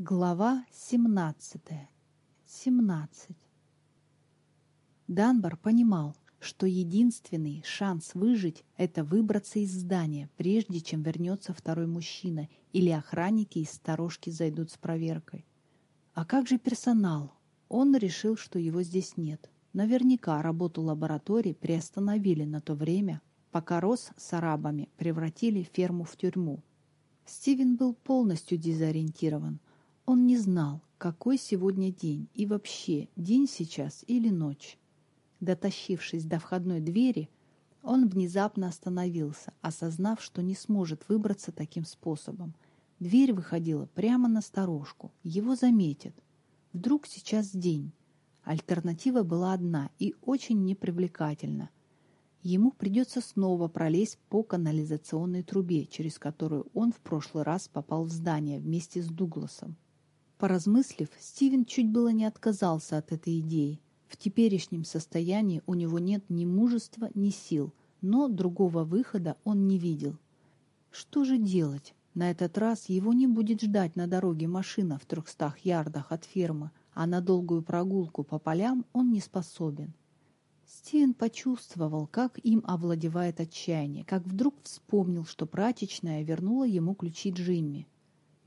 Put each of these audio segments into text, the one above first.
Глава 17. 17. Данбар понимал, что единственный шанс выжить – это выбраться из здания, прежде чем вернется второй мужчина или охранники из сторожки зайдут с проверкой. А как же персонал? Он решил, что его здесь нет. Наверняка работу лаборатории приостановили на то время, пока Рос с арабами превратили ферму в тюрьму. Стивен был полностью дезориентирован – он не знал, какой сегодня день и вообще день сейчас или ночь. Дотащившись до входной двери, он внезапно остановился, осознав, что не сможет выбраться таким способом. Дверь выходила прямо на сторожку. Его заметят. Вдруг сейчас день. Альтернатива была одна и очень непривлекательна. Ему придется снова пролезть по канализационной трубе, через которую он в прошлый раз попал в здание вместе с Дугласом. Поразмыслив, Стивен чуть было не отказался от этой идеи. В теперешнем состоянии у него нет ни мужества, ни сил, но другого выхода он не видел. Что же делать? На этот раз его не будет ждать на дороге машина в трехстах ярдах от фермы, а на долгую прогулку по полям он не способен. Стивен почувствовал, как им овладевает отчаяние, как вдруг вспомнил, что прачечная вернула ему ключи Джимми.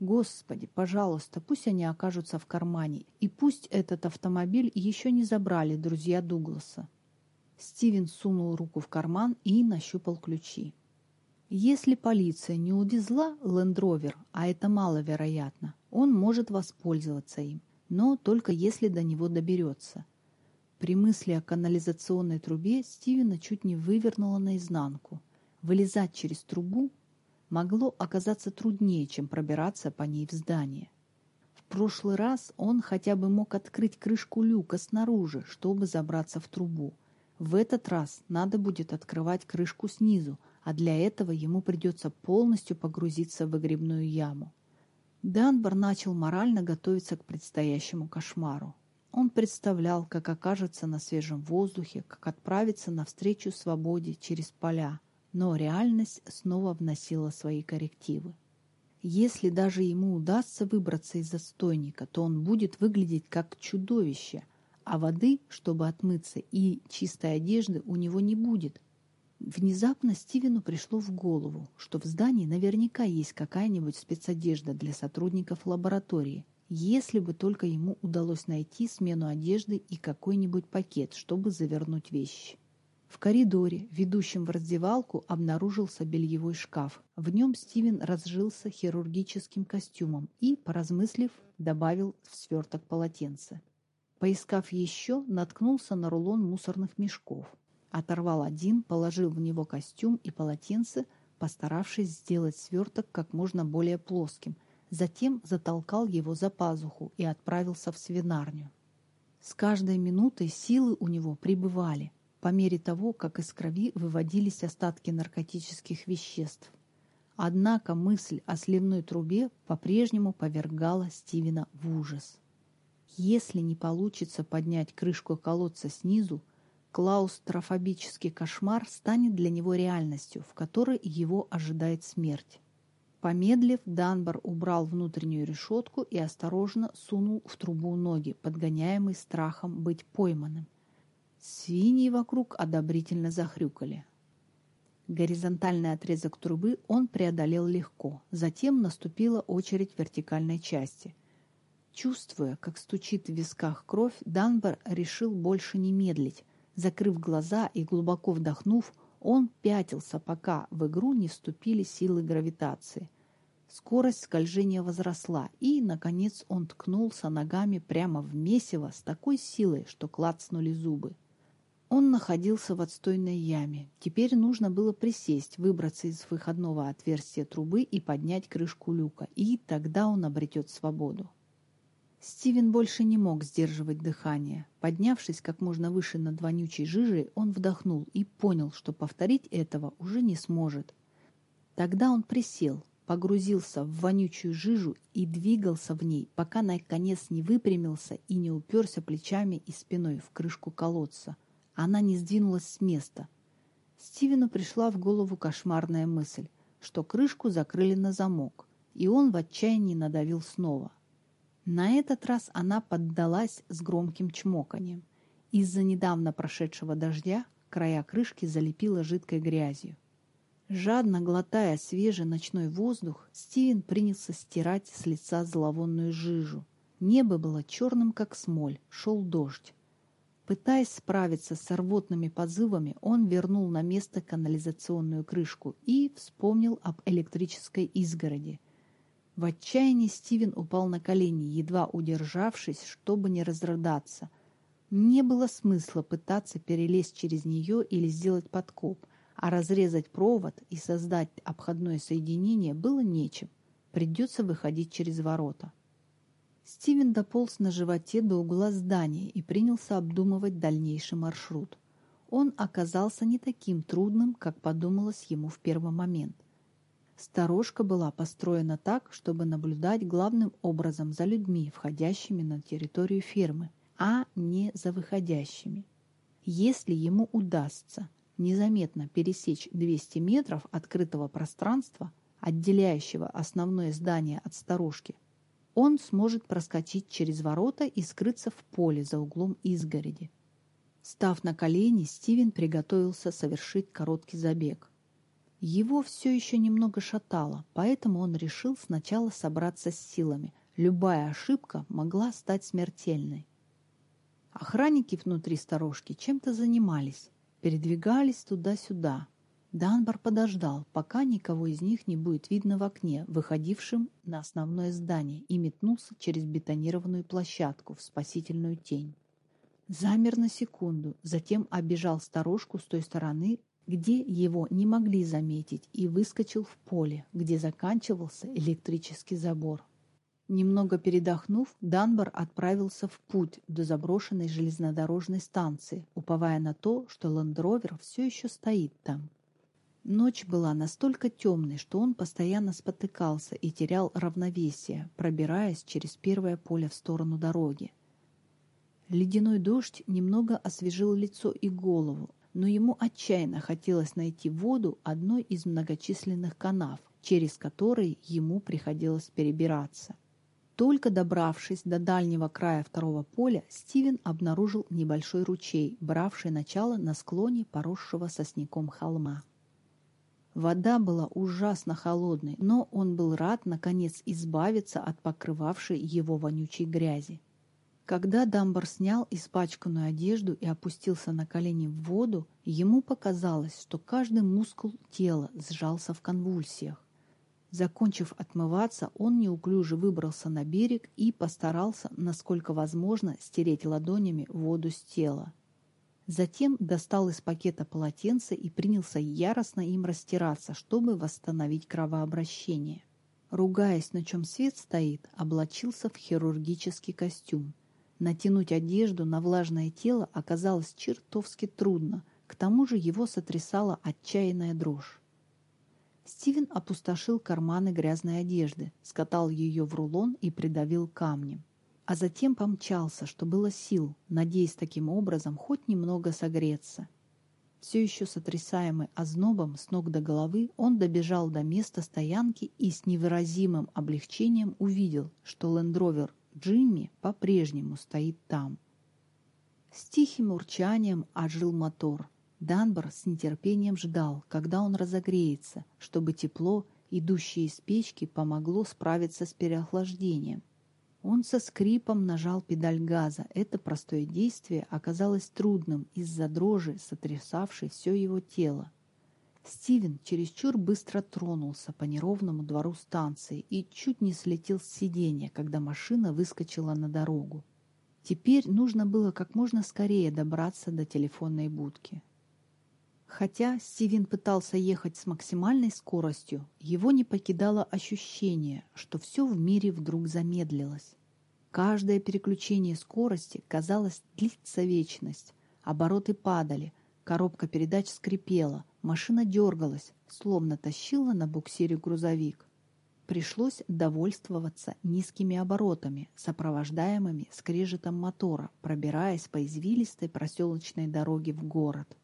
Господи, пожалуйста, пусть они окажутся в кармане, и пусть этот автомобиль еще не забрали друзья Дугласа. Стивен сунул руку в карман и нащупал ключи. Если полиция не увезла Лендровер, а это маловероятно, он может воспользоваться им, но только если до него доберется. При мысли о канализационной трубе Стивена чуть не вывернуло наизнанку. Вылезать через трубу могло оказаться труднее, чем пробираться по ней в здание. В прошлый раз он хотя бы мог открыть крышку люка снаружи, чтобы забраться в трубу. В этот раз надо будет открывать крышку снизу, а для этого ему придется полностью погрузиться в выгребную яму. Данбар начал морально готовиться к предстоящему кошмару. Он представлял, как окажется на свежем воздухе, как отправится навстречу свободе через поля – но реальность снова вносила свои коррективы. Если даже ему удастся выбраться из застойника, то он будет выглядеть как чудовище, а воды, чтобы отмыться, и чистой одежды у него не будет. Внезапно Стивену пришло в голову, что в здании наверняка есть какая-нибудь спецодежда для сотрудников лаборатории, если бы только ему удалось найти смену одежды и какой-нибудь пакет, чтобы завернуть вещи. В коридоре, ведущем в раздевалку, обнаружился бельевой шкаф. В нем Стивен разжился хирургическим костюмом и, поразмыслив, добавил в сверток полотенце. Поискав еще, наткнулся на рулон мусорных мешков. Оторвал один, положил в него костюм и полотенце, постаравшись сделать сверток как можно более плоским. Затем затолкал его за пазуху и отправился в свинарню. С каждой минутой силы у него прибывали – по мере того, как из крови выводились остатки наркотических веществ. Однако мысль о сливной трубе по-прежнему повергала Стивена в ужас. Если не получится поднять крышку колодца снизу, клаустрофобический кошмар станет для него реальностью, в которой его ожидает смерть. Помедлив, Данбар убрал внутреннюю решетку и осторожно сунул в трубу ноги, подгоняемый страхом быть пойманным. Свиньи вокруг одобрительно захрюкали. Горизонтальный отрезок трубы он преодолел легко. Затем наступила очередь вертикальной части. Чувствуя, как стучит в висках кровь, Данбар решил больше не медлить. Закрыв глаза и глубоко вдохнув, он пятился, пока в игру не вступили силы гравитации. Скорость скольжения возросла, и, наконец, он ткнулся ногами прямо в месиво с такой силой, что клацнули зубы. Он находился в отстойной яме. Теперь нужно было присесть, выбраться из выходного отверстия трубы и поднять крышку люка, и тогда он обретет свободу. Стивен больше не мог сдерживать дыхание. Поднявшись как можно выше над вонючей жижей, он вдохнул и понял, что повторить этого уже не сможет. Тогда он присел, погрузился в вонючую жижу и двигался в ней, пока наконец не выпрямился и не уперся плечами и спиной в крышку колодца. Она не сдвинулась с места. Стивену пришла в голову кошмарная мысль, что крышку закрыли на замок, и он в отчаянии надавил снова. На этот раз она поддалась с громким чмоканием. Из-за недавно прошедшего дождя края крышки залепила жидкой грязью. Жадно глотая свежий ночной воздух, Стивен принялся стирать с лица зловонную жижу. Небо было черным, как смоль, шел дождь. Пытаясь справиться с рвотными позывами, он вернул на место канализационную крышку и вспомнил об электрической изгороди. В отчаянии Стивен упал на колени, едва удержавшись, чтобы не разрыдаться. Не было смысла пытаться перелезть через нее или сделать подкоп, а разрезать провод и создать обходное соединение было нечем. Придется выходить через ворота. Стивен дополз на животе до угла здания и принялся обдумывать дальнейший маршрут. Он оказался не таким трудным, как подумалось ему в первый момент. Сторожка была построена так, чтобы наблюдать главным образом за людьми, входящими на территорию фермы, а не за выходящими. Если ему удастся незаметно пересечь 200 метров открытого пространства, отделяющего основное здание от сторожки, он сможет проскочить через ворота и скрыться в поле за углом изгороди. Став на колени, Стивен приготовился совершить короткий забег. Его все еще немного шатало, поэтому он решил сначала собраться с силами. Любая ошибка могла стать смертельной. Охранники внутри сторожки чем-то занимались, передвигались туда-сюда, Данбар подождал, пока никого из них не будет видно в окне, выходившем на основное здание, и метнулся через бетонированную площадку в спасительную тень. Замер на секунду, затем обежал сторожку с той стороны, где его не могли заметить, и выскочил в поле, где заканчивался электрический забор. Немного передохнув, Данбар отправился в путь до заброшенной железнодорожной станции, уповая на то, что ландровер все еще стоит там. Ночь была настолько темной, что он постоянно спотыкался и терял равновесие, пробираясь через первое поле в сторону дороги. Ледяной дождь немного освежил лицо и голову, но ему отчаянно хотелось найти воду одной из многочисленных канав, через которые ему приходилось перебираться. Только добравшись до дальнего края второго поля, Стивен обнаружил небольшой ручей, бравший начало на склоне поросшего сосняком холма. Вода была ужасно холодной, но он был рад, наконец, избавиться от покрывавшей его вонючей грязи. Когда Дамбар снял испачканную одежду и опустился на колени в воду, ему показалось, что каждый мускул тела сжался в конвульсиях. Закончив отмываться, он неуклюже выбрался на берег и постарался, насколько возможно, стереть ладонями воду с тела. Затем достал из пакета полотенце и принялся яростно им растираться, чтобы восстановить кровообращение. Ругаясь, на чем свет стоит, облачился в хирургический костюм. Натянуть одежду на влажное тело оказалось чертовски трудно, к тому же его сотрясала отчаянная дрожь. Стивен опустошил карманы грязной одежды, скатал ее в рулон и придавил камнем а затем помчался, что было сил, надеясь таким образом хоть немного согреться. Все еще сотрясаемый ознобом с ног до головы, он добежал до места стоянки и с невыразимым облегчением увидел, что лендровер Джимми по-прежнему стоит там. С тихим урчанием ожил мотор. Данбар с нетерпением ждал, когда он разогреется, чтобы тепло, идущее из печки, помогло справиться с переохлаждением. Он со скрипом нажал педаль газа. Это простое действие оказалось трудным из-за дрожи, сотрясавшей все его тело. Стивен чересчур быстро тронулся по неровному двору станции и чуть не слетел с сиденья, когда машина выскочила на дорогу. Теперь нужно было как можно скорее добраться до телефонной будки. Хотя Стивен пытался ехать с максимальной скоростью, его не покидало ощущение, что все в мире вдруг замедлилось. Каждое переключение скорости, казалось, длится вечность. Обороты падали, коробка передач скрипела, машина дергалась, словно тащила на буксире грузовик. Пришлось довольствоваться низкими оборотами, сопровождаемыми скрежетом мотора, пробираясь по извилистой проселочной дороге в город.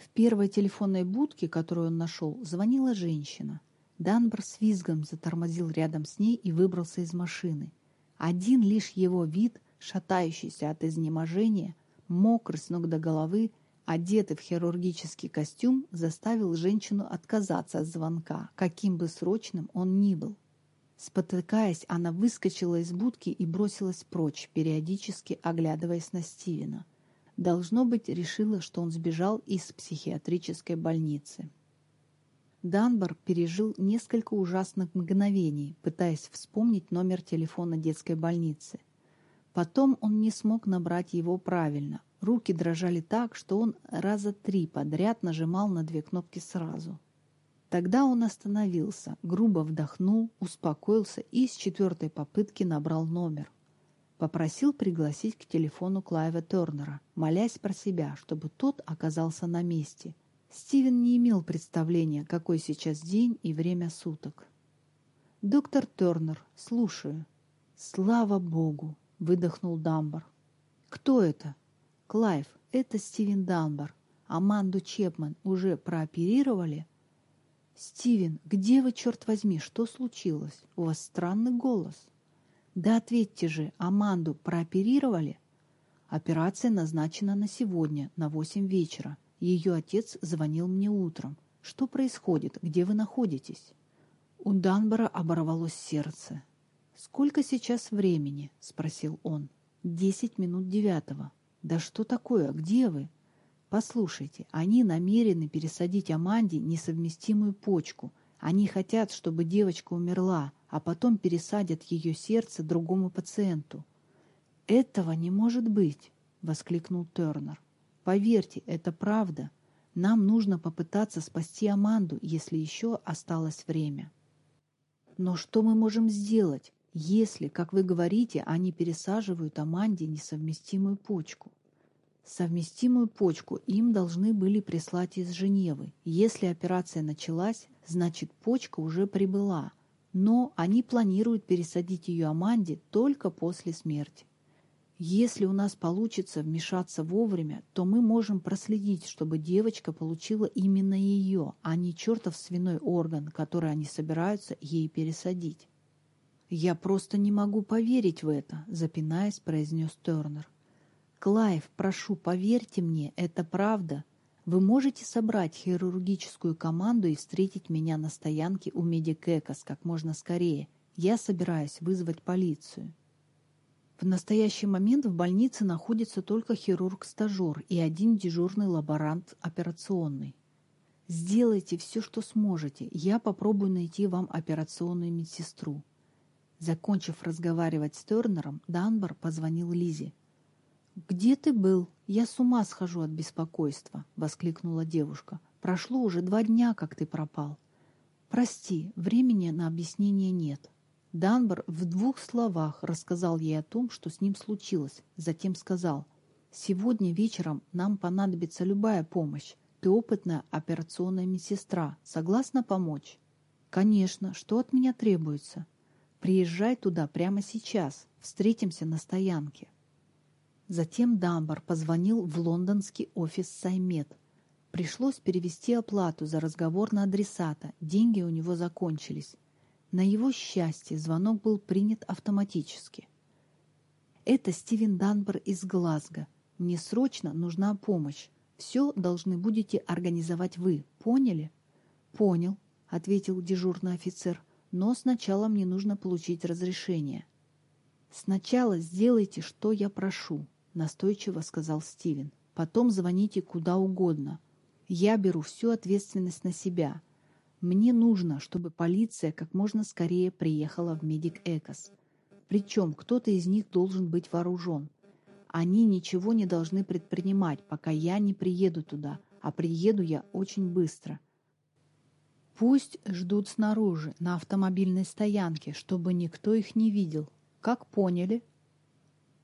В первой телефонной будке, которую он нашел, звонила женщина. Данбар с визгом затормозил рядом с ней и выбрался из машины. Один лишь его вид, шатающийся от изнеможения, мокрый с ног до головы, одетый в хирургический костюм, заставил женщину отказаться от звонка, каким бы срочным он ни был. Спотыкаясь, она выскочила из будки и бросилась прочь, периодически оглядываясь на Стивена. Должно быть, решила, что он сбежал из психиатрической больницы. Данбар пережил несколько ужасных мгновений, пытаясь вспомнить номер телефона детской больницы. Потом он не смог набрать его правильно. Руки дрожали так, что он раза три подряд нажимал на две кнопки сразу. Тогда он остановился, грубо вдохнул, успокоился и с четвертой попытки набрал номер. Попросил пригласить к телефону Клайва Тернера, молясь про себя, чтобы тот оказался на месте. Стивен не имел представления, какой сейчас день и время суток. «Доктор Тернер, слушаю». «Слава Богу!» — выдохнул Дамбар. «Кто это?» «Клайв, это Стивен Дамбар. Аманду Чепман уже прооперировали?» «Стивен, где вы, черт возьми, что случилось? У вас странный голос». «Да ответьте же, Аманду прооперировали?» «Операция назначена на сегодня, на восемь вечера. Ее отец звонил мне утром. Что происходит? Где вы находитесь? У Данбора оборвалось сердце. «Сколько сейчас времени?» — спросил он. «Десять минут девятого». «Да что такое? Где вы?» «Послушайте, они намерены пересадить Аманде несовместимую почку. Они хотят, чтобы девочка умерла, а потом пересадят ее сердце другому пациенту». «Этого не может быть!» — воскликнул Тернер. Поверьте, это правда. Нам нужно попытаться спасти Аманду, если еще осталось время. Но что мы можем сделать, если, как вы говорите, они пересаживают Аманде несовместимую почку? Совместимую почку им должны были прислать из Женевы. Если операция началась, значит почка уже прибыла. Но они планируют пересадить ее Аманде только после смерти. Если у нас получится вмешаться вовремя, то мы можем проследить, чтобы девочка получила именно ее, а не чертов свиной орган, который они собираются ей пересадить. «Я просто не могу поверить в это», — запинаясь, произнес Тернер. «Клайв, прошу, поверьте мне, это правда. Вы можете собрать хирургическую команду и встретить меня на стоянке у Медикэкос как можно скорее. Я собираюсь вызвать полицию». В настоящий момент в больнице находится только хирург-стажер и один дежурный лаборант операционный. Сделайте все, что сможете. Я попробую найти вам операционную медсестру. Закончив разговаривать с Тернером, Данбар позвонил Лизе. «Где ты был? Я с ума схожу от беспокойства!» — воскликнула девушка. «Прошло уже два дня, как ты пропал. Прости, времени на объяснение нет». Данбар в двух словах рассказал ей о том, что с ним случилось. Затем сказал, «Сегодня вечером нам понадобится любая помощь. Ты опытная операционная медсестра. Согласна помочь?» «Конечно. Что от меня требуется?» «Приезжай туда прямо сейчас. Встретимся на стоянке». Затем Дамбар позвонил в лондонский офис Саймет. Пришлось перевести оплату за разговор на адресата. Деньги у него закончились. На его счастье звонок был принят автоматически. «Это Стивен Данбер из Глазго. Мне срочно нужна помощь. Все должны будете организовать вы. Поняли?» «Понял», — ответил дежурный офицер. «Но сначала мне нужно получить разрешение». «Сначала сделайте, что я прошу», — настойчиво сказал Стивен. «Потом звоните куда угодно. Я беру всю ответственность на себя. Мне нужно, чтобы полиция как можно скорее приехала в Медик Экос. Причем кто-то из них должен быть вооружен. Они ничего не должны предпринимать, пока я не приеду туда, а приеду я очень быстро. Пусть ждут снаружи, на автомобильной стоянке, чтобы никто их не видел. Как поняли?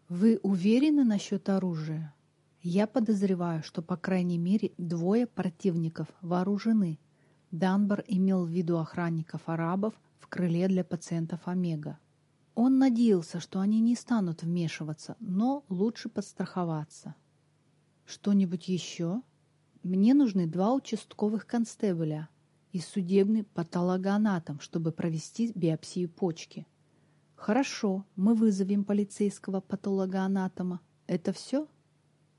Вы уверены насчет оружия? Я подозреваю, что по крайней мере двое противников вооружены – Данбар имел в виду охранников-арабов в крыле для пациентов Омега. Он надеялся, что они не станут вмешиваться, но лучше подстраховаться. «Что-нибудь еще? Мне нужны два участковых констебля и судебный патологоанатом, чтобы провести биопсию почки. Хорошо, мы вызовем полицейского патологоанатома. Это все?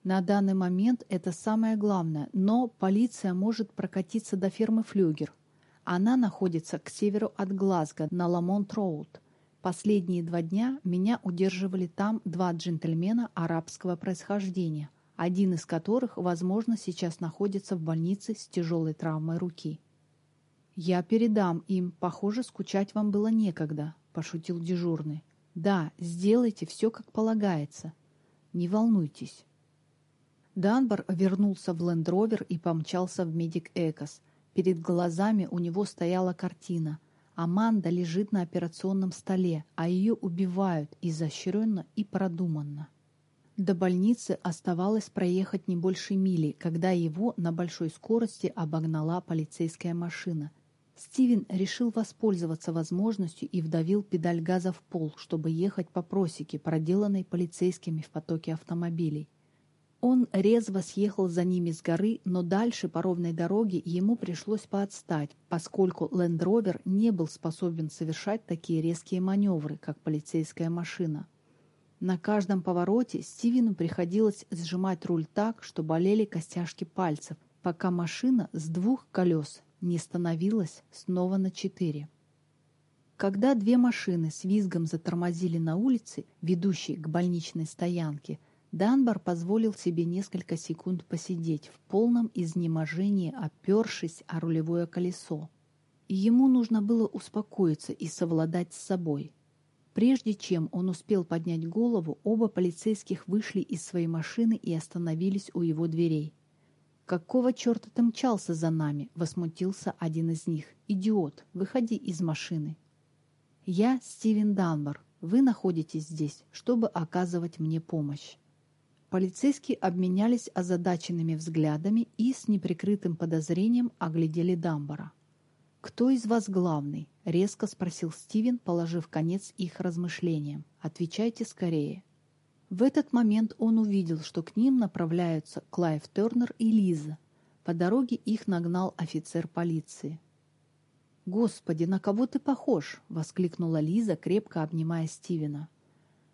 На данный момент это самое главное, но полиция может прокатиться до фермы Флюгер. Она находится к северу от Глазго на Ламонт-Роуд. Последние два дня меня удерживали там два джентльмена арабского происхождения, один из которых, возможно, сейчас находится в больнице с тяжелой травмой руки. «Я передам им. Похоже, скучать вам было некогда», – пошутил дежурный. «Да, сделайте все, как полагается. Не волнуйтесь». Данбар вернулся в Лендровер и помчался в Медик Экос. Перед глазами у него стояла картина. Аманда лежит на операционном столе, а ее убивают изощренно и продуманно. До больницы оставалось проехать не больше мили, когда его на большой скорости обогнала полицейская машина. Стивен решил воспользоваться возможностью и вдавил педаль газа в пол, чтобы ехать по просеке, проделанной полицейскими в потоке автомобилей. Он резво съехал за ними с горы, но дальше по ровной дороге ему пришлось поотстать, поскольку Лендровер не был способен совершать такие резкие маневры, как полицейская машина. На каждом повороте Стивену приходилось сжимать руль так, что болели костяшки пальцев, пока машина с двух колес не становилась снова на четыре. Когда две машины с визгом затормозили на улице, ведущей к больничной стоянке, Данбар позволил себе несколько секунд посидеть в полном изнеможении, опершись о рулевое колесо. Ему нужно было успокоиться и совладать с собой. Прежде чем он успел поднять голову, оба полицейских вышли из своей машины и остановились у его дверей. «Какого черта ты мчался за нами?» — возмутился один из них. «Идиот, выходи из машины». «Я Стивен Данбар. Вы находитесь здесь, чтобы оказывать мне помощь». Полицейские обменялись озадаченными взглядами и с неприкрытым подозрением оглядели Дамбара. «Кто из вас главный?» — резко спросил Стивен, положив конец их размышлениям. «Отвечайте скорее». В этот момент он увидел, что к ним направляются Клайв Тернер и Лиза. По дороге их нагнал офицер полиции. «Господи, на кого ты похож?» — воскликнула Лиза, крепко обнимая Стивена.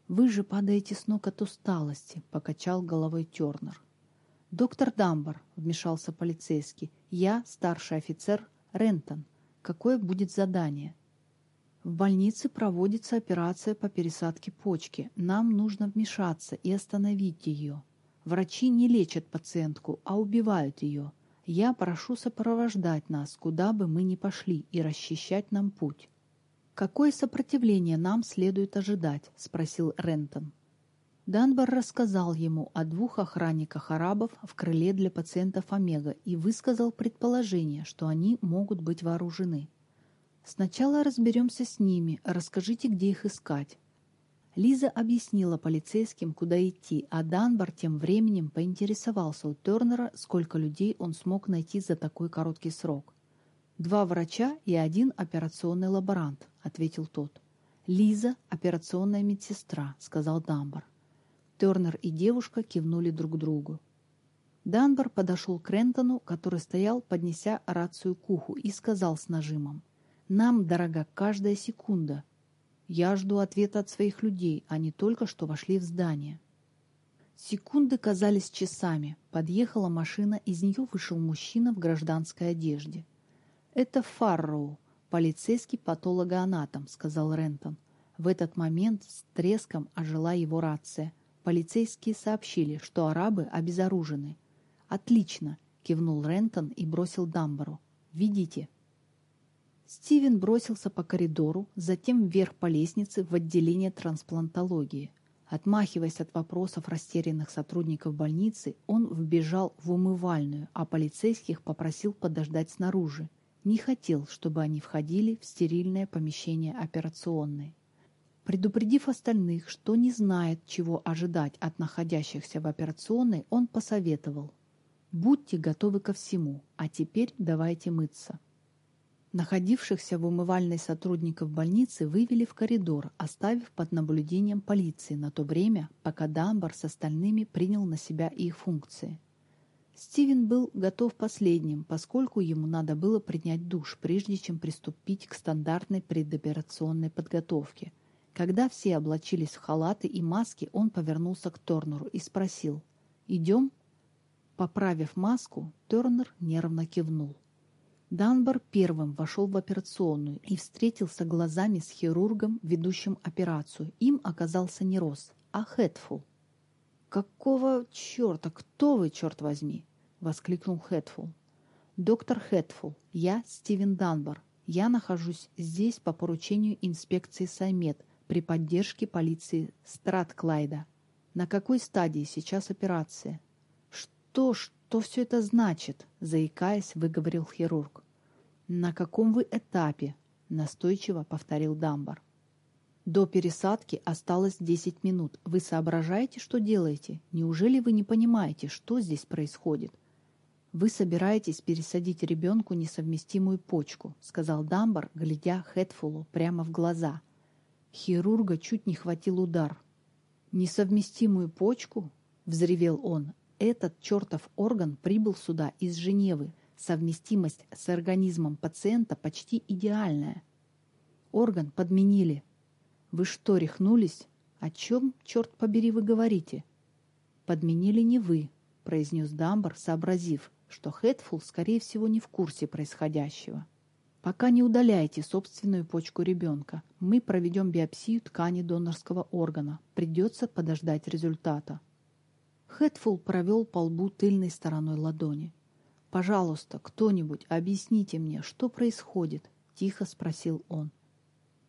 «Вы же падаете с ног от усталости», — покачал головой Тернер. «Доктор Дамбар», — вмешался полицейский, — «я старший офицер Рентон. Какое будет задание?» В больнице проводится операция по пересадке почки. Нам нужно вмешаться и остановить ее. Врачи не лечат пациентку, а убивают ее. Я прошу сопровождать нас, куда бы мы ни пошли, и расчищать нам путь. «Какое сопротивление нам следует ожидать?» — спросил Рентон. Данбар рассказал ему о двух охранниках арабов в крыле для пациентов Омега и высказал предположение, что они могут быть вооружены. «Сначала разберемся с ними, расскажите, где их искать». Лиза объяснила полицейским, куда идти, а Данбар тем временем поинтересовался у Тернера, сколько людей он смог найти за такой короткий срок. «Два врача и один операционный лаборант», — ответил тот. «Лиза — операционная медсестра», — сказал Дамбар. Тернер и девушка кивнули друг другу. Данбар подошел к Рентону, который стоял, поднеся рацию к уху, и сказал с нажимом. «Нам дорога каждая секунда. Я жду ответа от своих людей, они только что вошли в здание». Секунды казались часами. Подъехала машина, из нее вышел мужчина в гражданской одежде. «Это Фарроу, полицейский патологоанатом», — сказал Рентон. В этот момент с треском ожила его рация. Полицейские сообщили, что арабы обезоружены. «Отлично!» — кивнул Рентон и бросил Дамбару. «Ведите!» Стивен бросился по коридору, затем вверх по лестнице в отделение трансплантологии. Отмахиваясь от вопросов растерянных сотрудников больницы, он вбежал в умывальную, а полицейских попросил подождать снаружи не хотел, чтобы они входили в стерильное помещение операционной. Предупредив остальных, что не знает, чего ожидать от находящихся в операционной, он посоветовал «Будьте готовы ко всему, а теперь давайте мыться». Находившихся в умывальной сотрудников больницы вывели в коридор, оставив под наблюдением полиции на то время, пока Дамбар с остальными принял на себя их функции. Стивен был готов последним, поскольку ему надо было принять душ, прежде чем приступить к стандартной предоперационной подготовке. Когда все облачились в халаты и маски, он повернулся к Торнеру и спросил «Идем?» Поправив маску, Тернер нервно кивнул. Данбар первым вошел в операционную и встретился глазами с хирургом, ведущим операцию. Им оказался не Росс, а Хэтфул. «Какого черта? Кто вы, черт возьми?» — воскликнул Хэтфул. «Доктор Хэтфул, я Стивен Данбар. Я нахожусь здесь по поручению инспекции Саймет при поддержке полиции Стратклайда. На какой стадии сейчас операция?» «Что, что все это значит?» — заикаясь, выговорил хирург. «На каком вы этапе?» — настойчиво повторил Дамбар. До пересадки осталось 10 минут. Вы соображаете, что делаете? Неужели вы не понимаете, что здесь происходит? Вы собираетесь пересадить ребенку несовместимую почку, сказал Дамбар, глядя Хэтфулу прямо в глаза. Хирурга чуть не хватил удар. Несовместимую почку? Взревел он. Этот чертов орган прибыл сюда из Женевы. Совместимость с организмом пациента почти идеальная. Орган подменили, «Вы что, рехнулись? О чем, черт побери, вы говорите?» «Подменили не вы», — произнес Дамбар, сообразив, что Хэтфул, скорее всего, не в курсе происходящего. «Пока не удаляйте собственную почку ребенка. Мы проведем биопсию ткани донорского органа. Придется подождать результата». Хэтфул провел по лбу тыльной стороной ладони. «Пожалуйста, кто-нибудь, объясните мне, что происходит?» — тихо спросил он.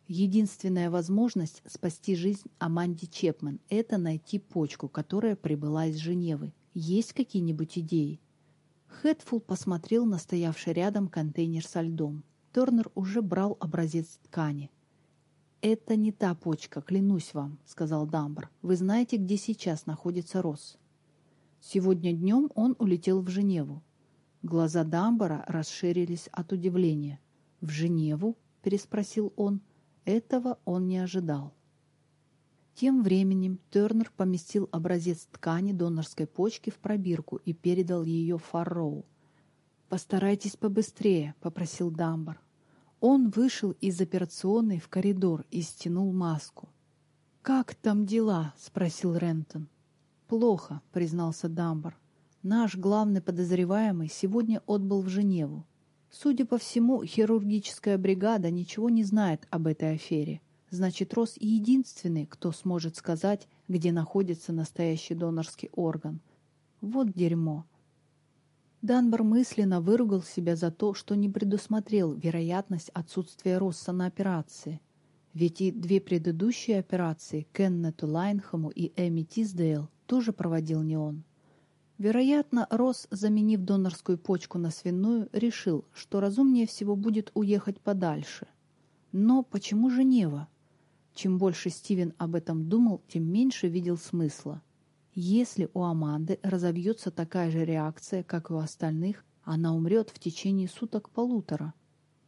Единственная возможность спасти жизнь Аманди Чепмен – это найти почку, которая прибыла из Женевы. Есть какие-нибудь идеи? Хэтфул посмотрел на стоявший рядом контейнер со льдом. Торнер уже брал образец ткани. «Это не та почка, клянусь вам», — сказал Дамбр. «Вы знаете, где сейчас находится Росс?» Сегодня днем он улетел в Женеву. Глаза Дамбара расширились от удивления. «В Женеву?» — переспросил он. — этого он не ожидал. Тем временем Тернер поместил образец ткани донорской почки в пробирку и передал ее Фарроу. «Постарайтесь побыстрее», — попросил Дамбар. Он вышел из операционной в коридор и стянул маску. «Как там дела?» — спросил Рентон. «Плохо», — признался Дамбар. «Наш главный подозреваемый сегодня отбыл в Женеву. Судя по всему, хирургическая бригада ничего не знает об этой афере. Значит, Рос единственный, кто сможет сказать, где находится настоящий донорский орган. Вот дерьмо. Данбар мысленно выругал себя за то, что не предусмотрел вероятность отсутствия Росса на операции. Ведь и две предыдущие операции Кеннету Лайнхаму и Эми Тиздейл тоже проводил не он. Вероятно, Росс, заменив донорскую почку на свиную, решил, что разумнее всего будет уехать подальше. Но почему Женева? Чем больше Стивен об этом думал, тем меньше видел смысла. Если у Аманды разовьется такая же реакция, как и у остальных, она умрет в течение суток-полутора.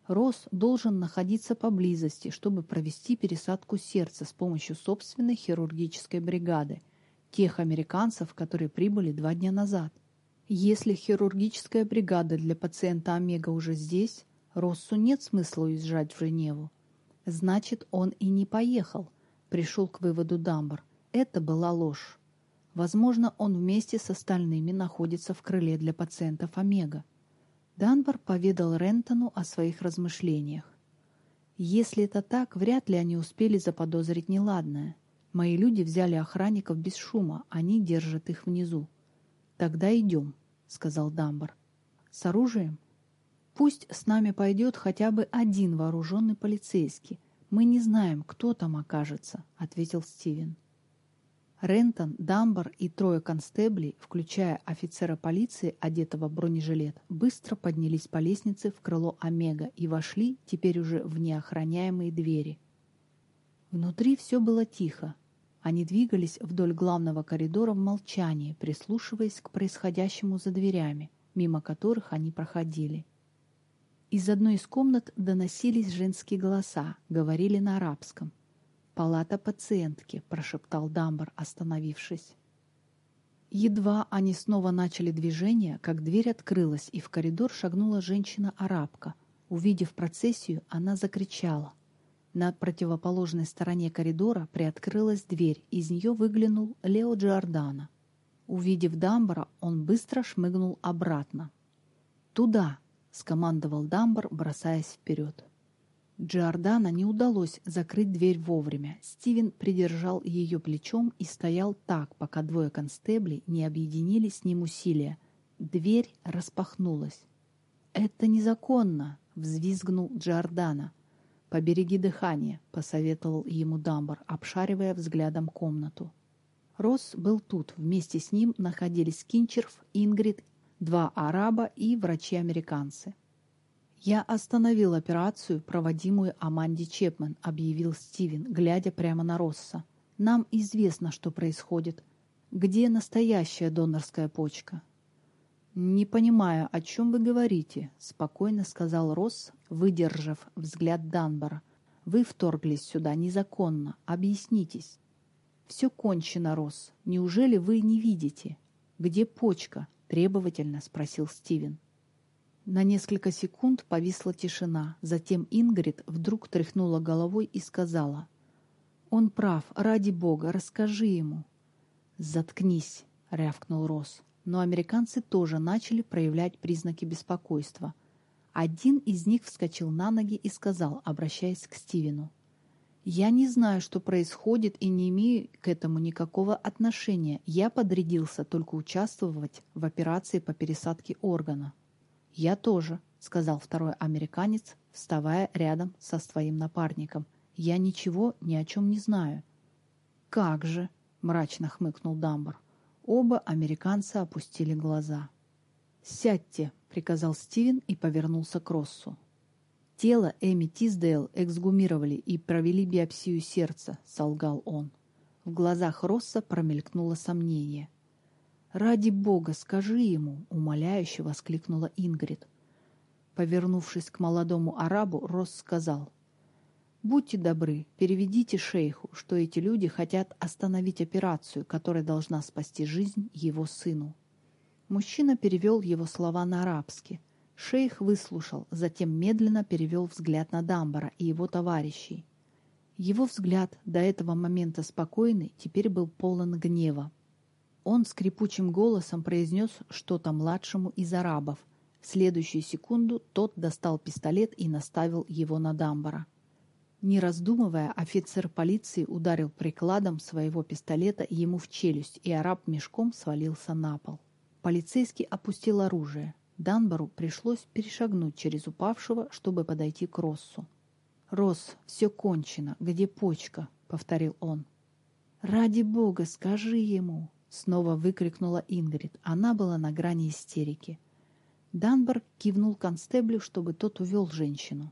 Росс должен находиться поблизости, чтобы провести пересадку сердца с помощью собственной хирургической бригады – тех американцев, которые прибыли два дня назад. Если хирургическая бригада для пациента Омега уже здесь, Россу нет смысла уезжать в Женеву. Значит, он и не поехал, пришел к выводу Дамбар. Это была ложь. Возможно, он вместе с остальными находится в крыле для пациентов Омега. Данбар поведал Рентону о своих размышлениях. Если это так, вряд ли они успели заподозрить неладное – Мои люди взяли охранников без шума, они держат их внизу. Тогда идем, сказал Дамбар. С оружием? Пусть с нами пойдет хотя бы один вооруженный полицейский. Мы не знаем, кто там окажется, ответил Стивен. Рентон, Дамбар и трое констеблей, включая офицера полиции, одетого в бронежилет, быстро поднялись по лестнице в крыло Омега и вошли теперь уже в неохраняемые двери. Внутри все было тихо, они двигались вдоль главного коридора в молчании, прислушиваясь к происходящему за дверями, мимо которых они проходили. Из одной из комнат доносились женские голоса, говорили на арабском. «Палата пациентки», — прошептал Дамбар, остановившись. Едва они снова начали движение, как дверь открылась, и в коридор шагнула женщина-арабка. Увидев процессию, она закричала. На противоположной стороне коридора приоткрылась дверь, из нее выглянул Лео Джордано. Увидев Дамбара, он быстро шмыгнул обратно. «Туда!» — скомандовал Дамбар, бросаясь вперед. Джордана не удалось закрыть дверь вовремя. Стивен придержал ее плечом и стоял так, пока двое констеблей не объединили с ним усилия. Дверь распахнулась. «Это незаконно!» — взвизгнул Джордана. «Побереги дыхание», — посоветовал ему Дамбар, обшаривая взглядом комнату. Росс был тут. Вместе с ним находились Кинчерф, Ингрид, два араба и врачи-американцы. «Я остановил операцию, проводимую Аманди Чепмен», — объявил Стивен, глядя прямо на Росса. «Нам известно, что происходит. Где настоящая донорская почка?» «Не понимаю, о чем вы говорите», — спокойно сказал Росс, выдержав взгляд Данбара. «Вы вторглись сюда незаконно. Объяснитесь». «Все кончено, Росс. Неужели вы не видите? Где почка?» — требовательно спросил Стивен. На несколько секунд повисла тишина. Затем Ингрид вдруг тряхнула головой и сказала. «Он прав. Ради бога, расскажи ему». «Заткнись», — рявкнул Росс. Но американцы тоже начали проявлять признаки беспокойства. Один из них вскочил на ноги и сказал, обращаясь к Стивену. «Я не знаю, что происходит и не имею к этому никакого отношения. Я подрядился только участвовать в операции по пересадке органа». «Я тоже», — сказал второй американец, вставая рядом со своим напарником. «Я ничего ни о чем не знаю». «Как же?» — мрачно хмыкнул Дамбар. Оба американца опустили глаза. «Сядьте», — приказал Стивен и повернулся к Россу. «Тело Эми Тиздейл эксгумировали и провели биопсию сердца», — солгал он. В глазах Росса промелькнуло сомнение. «Ради бога, скажи ему!» — умоляюще воскликнула Ингрид. Повернувшись к молодому арабу, Росс сказал. «Будьте добры, переведите шейху, что эти люди хотят остановить операцию, которая должна спасти жизнь его сыну». Мужчина перевел его слова на арабский. Шейх выслушал, затем медленно перевел взгляд на Дамбара и его товарищей. Его взгляд, до этого момента спокойный, теперь был полон гнева. Он скрипучим голосом произнес что-то младшему из арабов. В следующую секунду тот достал пистолет и наставил его на Дамбара. Не раздумывая, офицер полиции ударил прикладом своего пистолета ему в челюсть, и араб мешком свалился на пол. Полицейский опустил оружие. Данбару пришлось перешагнуть через упавшего, чтобы подойти к Россу. «Росс, все кончено. Где почка?» — повторил он. «Ради бога, скажи ему!» Снова выкрикнула Ингрид. Она была на грани истерики. Данбар кивнул констеблю, чтобы тот увел женщину.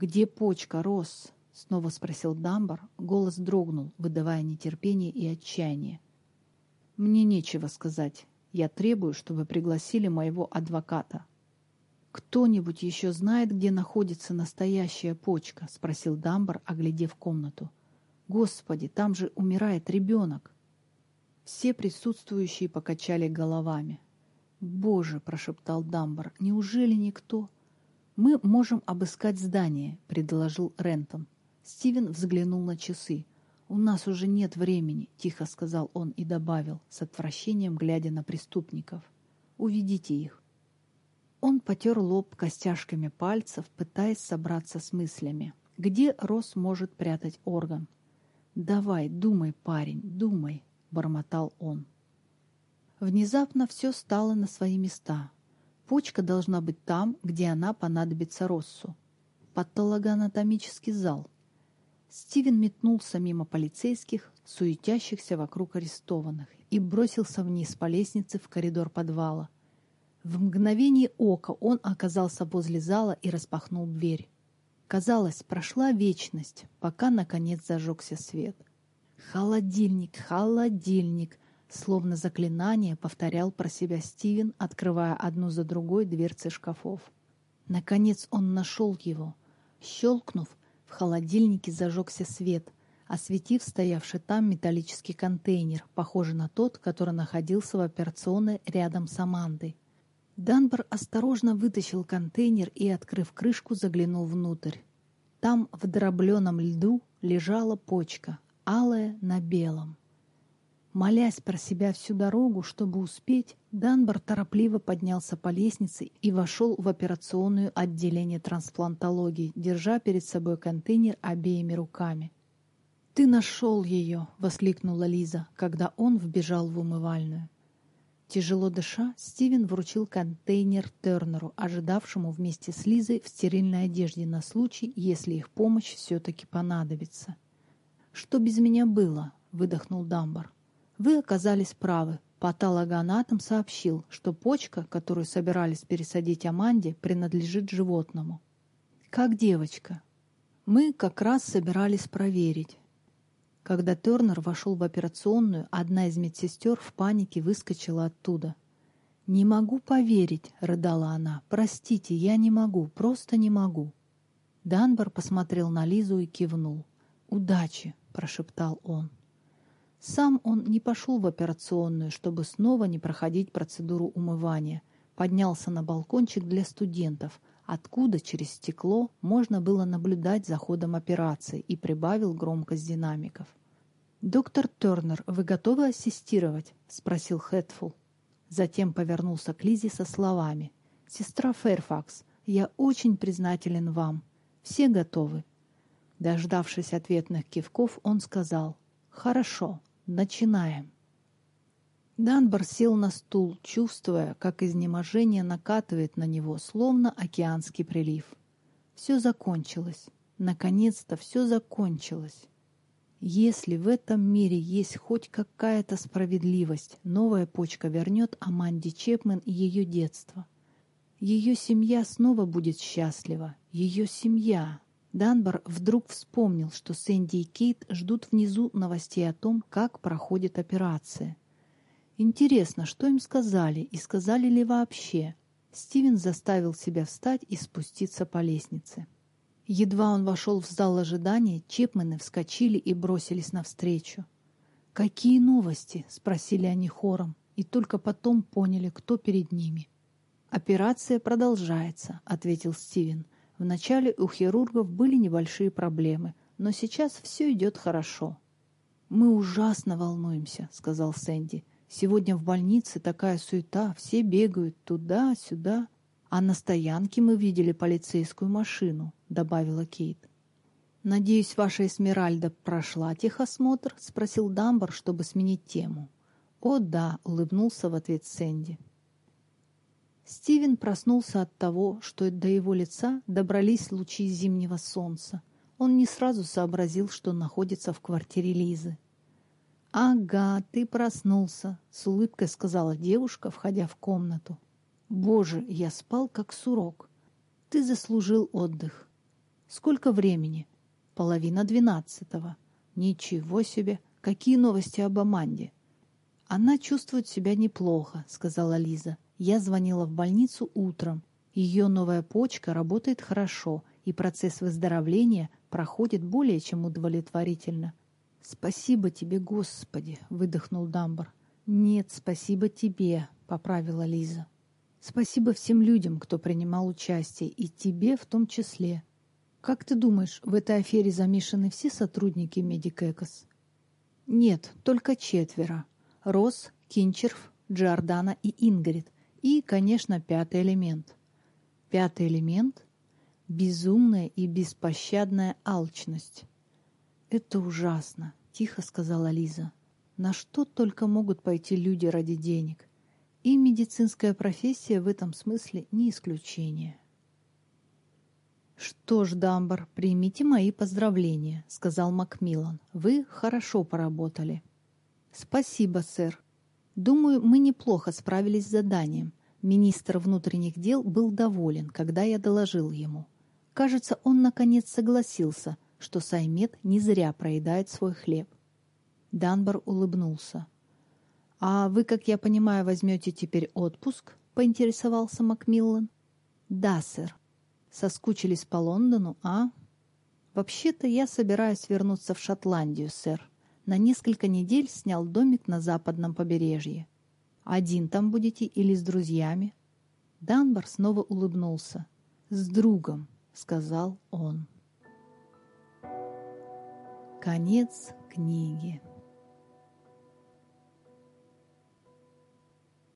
«Где почка, Росс?» — снова спросил Дамбар. Голос дрогнул, выдавая нетерпение и отчаяние. «Мне нечего сказать. Я требую, чтобы пригласили моего адвоката». «Кто-нибудь еще знает, где находится настоящая почка?» — спросил Дамбар, оглядев комнату. «Господи, там же умирает ребенок!» Все присутствующие покачали головами. «Боже!» — прошептал Дамбар. «Неужели никто?» «Мы можем обыскать здание», — предложил Рентон. Стивен взглянул на часы. «У нас уже нет времени», — тихо сказал он и добавил, с отвращением глядя на преступников. «Уведите их». Он потер лоб костяшками пальцев, пытаясь собраться с мыслями. Где Рос может прятать орган? «Давай, думай, парень, думай», — бормотал он. Внезапно все стало на свои места. Почка должна быть там, где она понадобится Россу. Патологоанатомический зал. Стивен метнулся мимо полицейских, суетящихся вокруг арестованных, и бросился вниз по лестнице в коридор подвала. В мгновение ока он оказался возле зала и распахнул дверь. Казалось, прошла вечность, пока, наконец, зажегся свет — «Холодильник, холодильник!» Словно заклинание повторял про себя Стивен, открывая одну за другой дверцы шкафов. Наконец он нашел его. Щелкнув, в холодильнике зажегся свет, осветив стоявший там металлический контейнер, похожий на тот, который находился в операционной рядом с Амандой. Данбар осторожно вытащил контейнер и, открыв крышку, заглянул внутрь. Там в дробленом льду лежала почка, алая на белом. Молясь про себя всю дорогу, чтобы успеть, Данбар торопливо поднялся по лестнице и вошел в операционную отделение трансплантологии, держа перед собой контейнер обеими руками. «Ты нашел ее!» — воскликнула Лиза, когда он вбежал в умывальную. Тяжело дыша, Стивен вручил контейнер Тернеру, ожидавшему вместе с Лизой в стерильной одежде на случай, если их помощь все-таки понадобится. «Что без меня было?» — выдохнул Дамбар. Вы оказались правы. Патологоанатом сообщил, что почка, которую собирались пересадить Аманде, принадлежит животному. Как девочка. Мы как раз собирались проверить. Когда Тернер вошел в операционную, одна из медсестер в панике выскочила оттуда. «Не могу поверить», — рыдала она. «Простите, я не могу, просто не могу». Данбар посмотрел на Лизу и кивнул. «Удачи», — прошептал он. Сам он не пошел в операционную, чтобы снова не проходить процедуру умывания. Поднялся на балкончик для студентов, откуда через стекло можно было наблюдать за ходом операции и прибавил громкость динамиков. «Доктор Тернер, вы готовы ассистировать?» — спросил Хэтфул. Затем повернулся к Лизе со словами. «Сестра Фэрфакс, я очень признателен вам. Все готовы?» Дождавшись ответных кивков, он сказал «Хорошо, Начинаем. Данбар сел на стул, чувствуя, как изнеможение накатывает на него, словно океанский прилив. Все закончилось. Наконец-то все закончилось. Если в этом мире есть хоть какая-то справедливость, новая почка вернет Аманде Чепмен и ее детство. Ее семья снова будет счастлива. Ее семья. Данбар вдруг вспомнил, что Сэнди и Кейт ждут внизу новостей о том, как проходит операция. Интересно, что им сказали и сказали ли вообще? Стивен заставил себя встать и спуститься по лестнице. Едва он вошел в зал ожидания, Чепмены вскочили и бросились навстречу. «Какие новости?» — спросили они хором, и только потом поняли, кто перед ними. «Операция продолжается», — ответил Стивен. Вначале у хирургов были небольшие проблемы, но сейчас все идет хорошо. «Мы ужасно волнуемся», — сказал Сэнди. «Сегодня в больнице такая суета, все бегают туда-сюда. А на стоянке мы видели полицейскую машину», — добавила Кейт. «Надеюсь, ваша Эсмеральда прошла техосмотр?» — спросил Дамбар, чтобы сменить тему. «О, да», — улыбнулся в ответ Сэнди. Стивен проснулся от того, что до его лица добрались лучи зимнего солнца. Он не сразу сообразил, что находится в квартире Лизы. «Ага, ты проснулся», — с улыбкой сказала девушка, входя в комнату. «Боже, я спал как сурок. Ты заслужил отдых. Сколько времени?» «Половина двенадцатого». «Ничего себе! Какие новости об Аманде?» «Она чувствует себя неплохо», — сказала Лиза. Я звонила в больницу утром. Ее новая почка работает хорошо, и процесс выздоровления проходит более чем удовлетворительно. «Спасибо тебе, Господи!» — выдохнул Дамбар. «Нет, спасибо тебе!» — поправила Лиза. «Спасибо всем людям, кто принимал участие, и тебе в том числе. Как ты думаешь, в этой афере замешаны все сотрудники Медикэкос?» «Нет, только четверо. Рос, Кинчерф, Джордана и Ингрид — и, конечно, пятый элемент. Пятый элемент — безумная и беспощадная алчность. «Это ужасно», — тихо сказала Лиза. «На что только могут пойти люди ради денег? И медицинская профессия в этом смысле не исключение». «Что ж, Дамбар, примите мои поздравления», — сказал Макмиллан. «Вы хорошо поработали». «Спасибо, сэр», Думаю, мы неплохо справились с заданием. Министр внутренних дел был доволен, когда я доложил ему. Кажется, он наконец согласился, что Саймет не зря проедает свой хлеб. Данбар улыбнулся. «А вы, как я понимаю, возьмете теперь отпуск?» — поинтересовался Макмиллан. «Да, сэр. Соскучились по Лондону, а?» «Вообще-то я собираюсь вернуться в Шотландию, сэр на несколько недель снял домик на западном побережье. «Один там будете или с друзьями?» Данбар снова улыбнулся. «С другом», — сказал он. Конец книги.